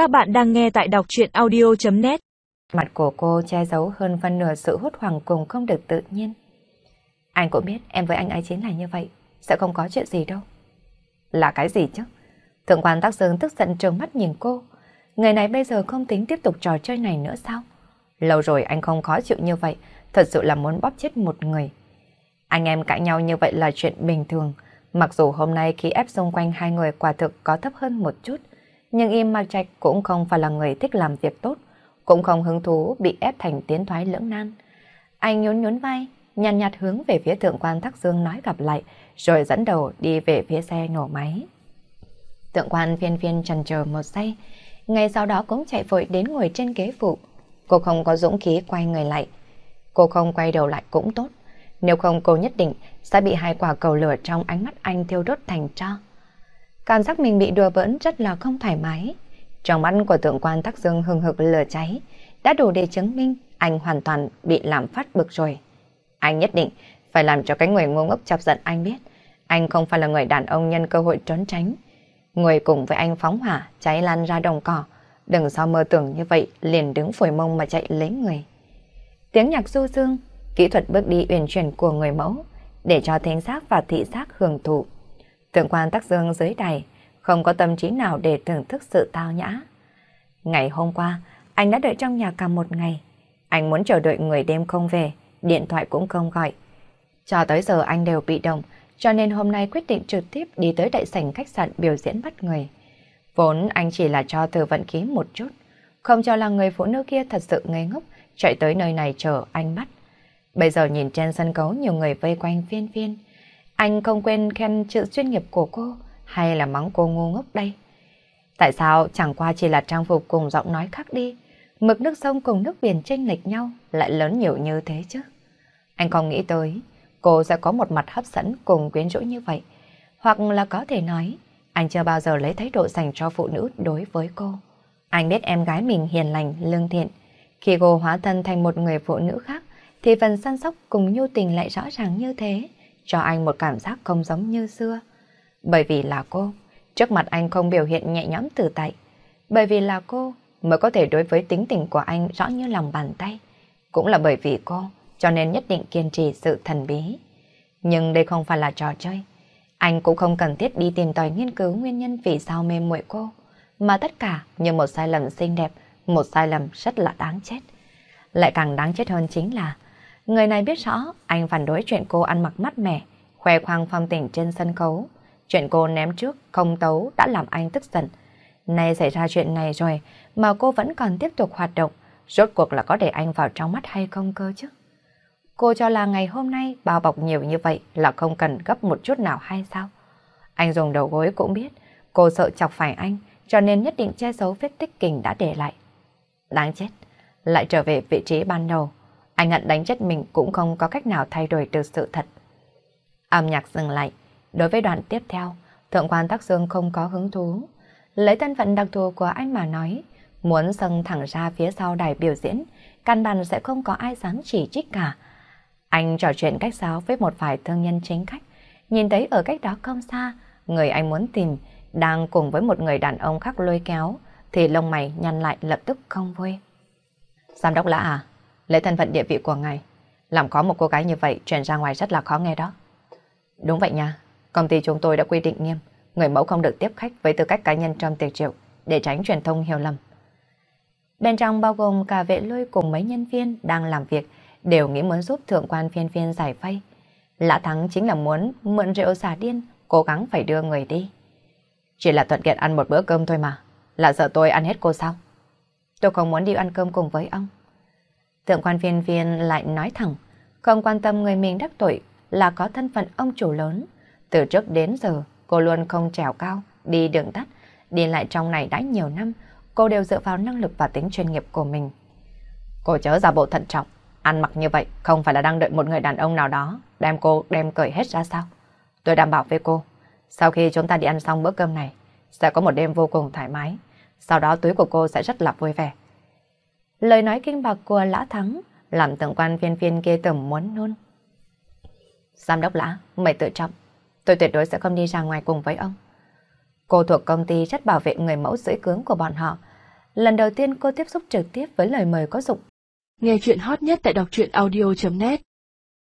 Các bạn đang nghe tại đọc chuyện audio.net Mặt của cô che giấu hơn phân nửa sự hốt hoảng cùng không được tự nhiên. Anh cũng biết em với anh ấy chính là như vậy, sẽ không có chuyện gì đâu. Là cái gì chứ? Thượng quan tác dương tức giận trừng mắt nhìn cô. Người này bây giờ không tính tiếp tục trò chơi này nữa sao? Lâu rồi anh không khó chịu như vậy, thật sự là muốn bóp chết một người. Anh em cãi nhau như vậy là chuyện bình thường, mặc dù hôm nay khí ép xung quanh hai người quả thực có thấp hơn một chút, nhưng im Mạc Trạch cũng không phải là người thích làm việc tốt, cũng không hứng thú bị ép thành tiến thoái lưỡng nan. Anh nhún nhún vai, nhàn nhạt hướng về phía thượng quan Thác Dương nói gặp lại, rồi dẫn đầu đi về phía xe nổ máy. Thượng quan phiên phiên trần chờ một giây, ngay sau đó cũng chạy vội đến ngồi trên ghế phụ. Cô không có dũng khí quay người lại. Cô không quay đầu lại cũng tốt. Nếu không cô nhất định sẽ bị hai quả cầu lửa trong ánh mắt anh thiêu đốt thành tro. Cảm giác mình bị đùa bỡn rất là không thoải mái. Trong mắt của tượng quan Tắc Dương hừng hực lửa cháy, đã đủ để chứng minh anh hoàn toàn bị làm phát bực rồi. Anh nhất định phải làm cho cái người ngu ngốc chọc giận anh biết. Anh không phải là người đàn ông nhân cơ hội trốn tránh. Người cùng với anh phóng hỏa, cháy lan ra đồng cỏ. Đừng sao mơ tưởng như vậy, liền đứng phổi mông mà chạy lấy người. Tiếng nhạc du dương, kỹ thuật bước đi uyển chuyển của người mẫu, để cho thính giác và thị giác hưởng thụ. Thượng quan tắc dương dưới đài, không có tâm trí nào để thưởng thức sự tao nhã. Ngày hôm qua, anh đã đợi trong nhà cả một ngày. Anh muốn chờ đợi người đêm không về, điện thoại cũng không gọi. Cho tới giờ anh đều bị động, cho nên hôm nay quyết định trực tiếp đi tới đại sảnh khách sạn biểu diễn bắt người. Vốn anh chỉ là cho từ vận khí một chút, không cho là người phụ nữ kia thật sự ngây ngốc chạy tới nơi này chờ anh bắt. Bây giờ nhìn trên sân khấu nhiều người vây quanh phiên phiên, anh không quên khen chữ chuyên nghiệp của cô hay là mắng cô ngu ngốc đây. Tại sao chẳng qua chỉ là trang phục cùng giọng nói khác đi, mực nước sông cùng nước biển chênh lệch nhau lại lớn nhiều như thế chứ? Anh không nghĩ tới cô sẽ có một mặt hấp dẫn cùng quyến rũ như vậy. Hoặc là có thể nói, anh chưa bao giờ lấy thái độ dành cho phụ nữ đối với cô. Anh biết em gái mình hiền lành, lương thiện. Khi cô hóa thân thành một người phụ nữ khác, thì phần săn sóc cùng nhu tình lại rõ ràng như thế cho anh một cảm giác không giống như xưa. Bởi vì là cô, trước mặt anh không biểu hiện nhẹ nhõm tự tại. Bởi vì là cô mới có thể đối với tính tình của anh rõ như lòng bàn tay. Cũng là bởi vì cô, cho nên nhất định kiên trì sự thần bí. Nhưng đây không phải là trò chơi. Anh cũng không cần thiết đi tìm tòi nghiên cứu nguyên nhân vì sao mê muội cô. Mà tất cả như một sai lầm xinh đẹp, một sai lầm rất là đáng chết. Lại càng đáng chết hơn chính là Người này biết rõ anh phản đối chuyện cô ăn mặc mát mẻ, khoe khoang phong tình trên sân khấu. Chuyện cô ném trước, không tấu đã làm anh tức giận. Nay xảy ra chuyện này rồi mà cô vẫn còn tiếp tục hoạt động, rốt cuộc là có để anh vào trong mắt hay không cơ chứ? Cô cho là ngày hôm nay bao bọc nhiều như vậy là không cần gấp một chút nào hay sao? Anh dùng đầu gối cũng biết, cô sợ chọc phải anh, cho nên nhất định che giấu vết tích kình đã để lại. Đáng chết, lại trở về vị trí ban đầu. Anh hận đánh chết mình cũng không có cách nào thay đổi được sự thật. Âm nhạc dừng lại. Đối với đoạn tiếp theo, Thượng quan Tắc Dương không có hứng thú. Lấy thân phận đặc thù của anh mà nói, muốn sân thẳng ra phía sau đài biểu diễn, căn bản sẽ không có ai dám chỉ trích cả. Anh trò chuyện cách giáo với một vài thương nhân chính khách, nhìn thấy ở cách đó không xa, người anh muốn tìm đang cùng với một người đàn ông khác lôi kéo, thì lông mày nhăn lại lập tức không vui. Giám đốc lã à? Lấy thân phận địa vị của ngài, làm có một cô gái như vậy truyền ra ngoài rất là khó nghe đó. Đúng vậy nha, công ty chúng tôi đã quy định nghiêm, người mẫu không được tiếp khách với tư cách cá nhân trong tiệc triệu để tránh truyền thông hiểu lầm. Bên trong bao gồm cả vệ lôi cùng mấy nhân viên đang làm việc đều nghĩ muốn giúp thượng quan phiên phiên giải vây. Lã Thắng chính là muốn mượn rượu xả điên, cố gắng phải đưa người đi. Chỉ là thuận tiện ăn một bữa cơm thôi mà, là sợ tôi ăn hết cô sao? Tôi không muốn đi ăn cơm cùng với ông. Thượng quan viên viên lại nói thẳng, không quan tâm người mình đắc tội là có thân phận ông chủ lớn. Từ trước đến giờ, cô luôn không trèo cao, đi đường tắt, đi lại trong này đã nhiều năm, cô đều dựa vào năng lực và tính chuyên nghiệp của mình. Cô chớ giả bộ thận trọng, ăn mặc như vậy không phải là đang đợi một người đàn ông nào đó đem cô đem cởi hết ra sao. Tôi đảm bảo với cô, sau khi chúng ta đi ăn xong bữa cơm này, sẽ có một đêm vô cùng thoải mái. Sau đó túi của cô sẽ rất là vui vẻ. Lời nói kinh bạc của Lã Thắng làm tưởng quan viên viên kia tầm muốn nôn. Giám đốc Lã, mày tự trọng. Tôi tuyệt đối sẽ không đi ra ngoài cùng với ông. Cô thuộc công ty rất bảo vệ người mẫu dưới cướng của bọn họ. lần đầu tiên cô tiếp xúc trực tiếp với lời mời có dụng. Nghe chuyện hot nhất tại đọc truyện audio.net